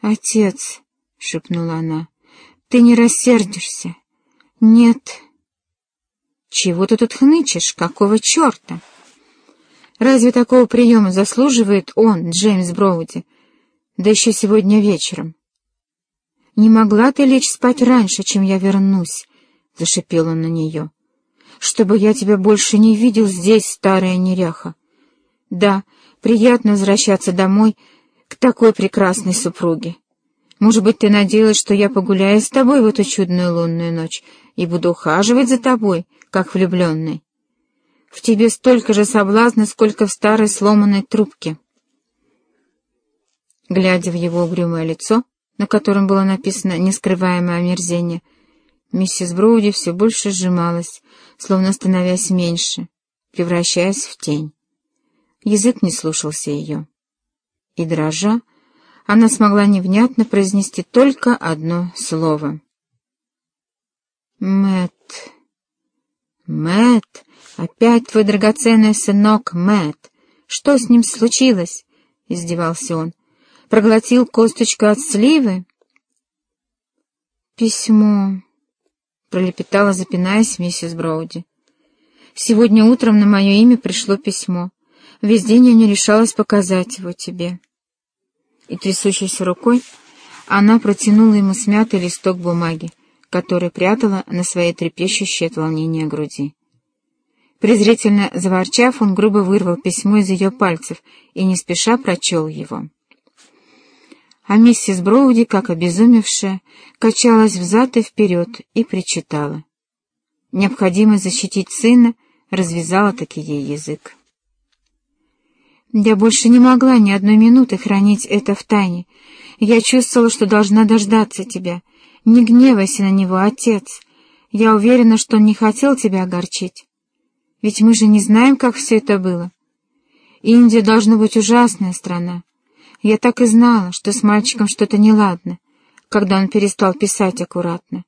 «Отец», — шепнула она, — «ты не рассердишься?» «Нет». «Чего ты тут хнычешь? Какого черта?» «Разве такого приема заслуживает он, Джеймс Броуди? Да еще сегодня вечером». «Не могла ты лечь спать раньше, чем я вернусь?» — зашипел он на нее. «Чтобы я тебя больше не видел здесь, старая неряха. Да, приятно возвращаться домой к такой прекрасной супруге. Может быть, ты надеялась, что я погуляю с тобой в эту чудную лунную ночь и буду ухаживать за тобой, как влюбленный. В тебе столько же соблазна, сколько в старой сломанной трубке». Глядя в его угрюмое лицо, на котором было написано нескрываемое омерзение, миссис Броуди все больше сжималась, словно становясь меньше, превращаясь в тень. Язык не слушался ее. И, дрожа, она смогла невнятно произнести только одно слово. Мэт, Мэт, опять твой драгоценный сынок Мэт. Что с ним случилось?» — издевался он проглотил косточку от сливы? «Письмо», — пролепетала, запинаясь, миссис Броуди. «Сегодня утром на мое имя пришло письмо. Весь день я не решалась показать его тебе». И трясущейся рукой она протянула ему смятый листок бумаги, который прятала на своей трепещущей от волнения груди. Презрительно заворчав, он грубо вырвал письмо из ее пальцев и не спеша прочел его а миссис Броуди, как обезумевшая, качалась взад и вперед и причитала. Необходимость защитить сына развязала таки ей язык. Я больше не могла ни одной минуты хранить это в тайне. Я чувствовала, что должна дождаться тебя. Не гневайся на него, отец. Я уверена, что он не хотел тебя огорчить. Ведь мы же не знаем, как все это было. Индия должна быть ужасная страна. Я так и знала, что с мальчиком что-то неладно, когда он перестал писать аккуратно.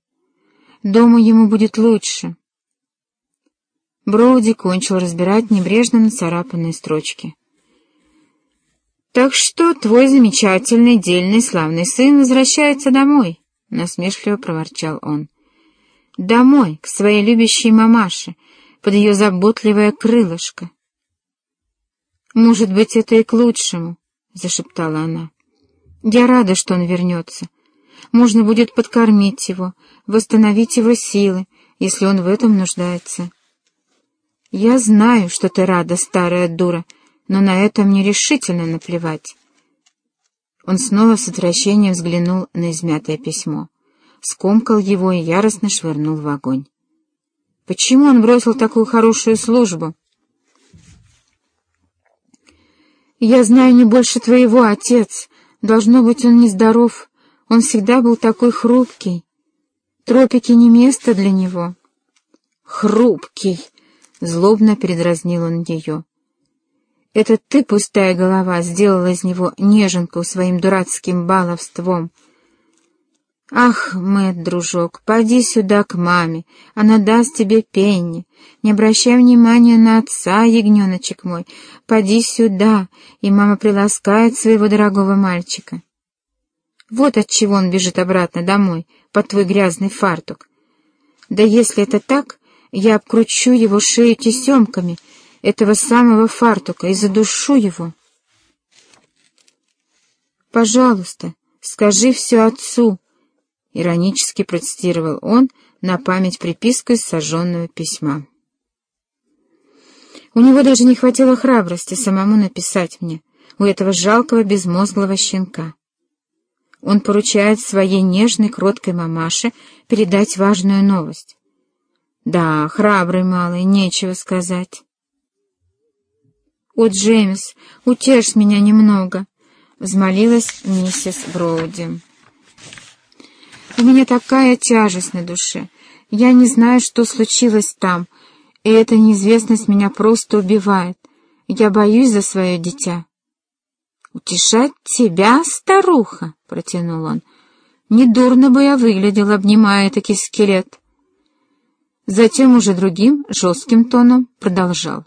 Дома ему будет лучше. Броуди кончил разбирать небрежно нацарапанные строчки. «Так что твой замечательный, дельный, славный сын возвращается домой», — насмешливо проворчал он. «Домой, к своей любящей мамаше, под ее заботливое крылышко». «Может быть, это и к лучшему», — зашептала она. «Я рада, что он вернется. Можно будет подкормить его, восстановить его силы, если он в этом нуждается». «Я знаю, что ты рада, старая дура, но на это мне решительно наплевать». Он снова с отвращением взглянул на измятое письмо, скомкал его и яростно швырнул в огонь. «Почему он бросил такую хорошую службу?» «Я знаю не больше твоего, отец. Должно быть, он нездоров. Он всегда был такой хрупкий. Тропики не место для него». «Хрупкий!» — злобно передразнил он ее. «Это ты, пустая голова, сделала из него неженку своим дурацким баловством». «Ах, Мэтт, дружок, поди сюда к маме, она даст тебе пенни. Не обращай внимания на отца, ягненочек мой, поди сюда, и мама приласкает своего дорогого мальчика». Вот от чего он бежит обратно домой, под твой грязный фартук. Да если это так, я обкручу его шею тесемками, этого самого фартука, и задушу его. Пожалуйста, скажи все отцу, — иронически процитировал он на память приписку из сожженного письма. У него даже не хватило храбрости самому написать мне, у этого жалкого безмозглого щенка. Он поручает своей нежной, кроткой мамаше передать важную новость. Да, храбрый малый, нечего сказать. «О, Джеймс, утешь меня немного», — взмолилась миссис Броуди. У меня такая тяжесть на душе. Я не знаю, что случилось там, и эта неизвестность меня просто убивает. Я боюсь за свое дитя. «Утешать тебя, старуха?» — протянул он. «Недурно бы я выглядел, обнимая таки скелет». Затем уже другим, жестким тоном продолжал.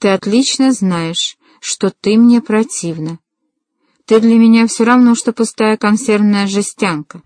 «Ты отлично знаешь, что ты мне противна. Ты для меня все равно, что пустая консервная жестянка.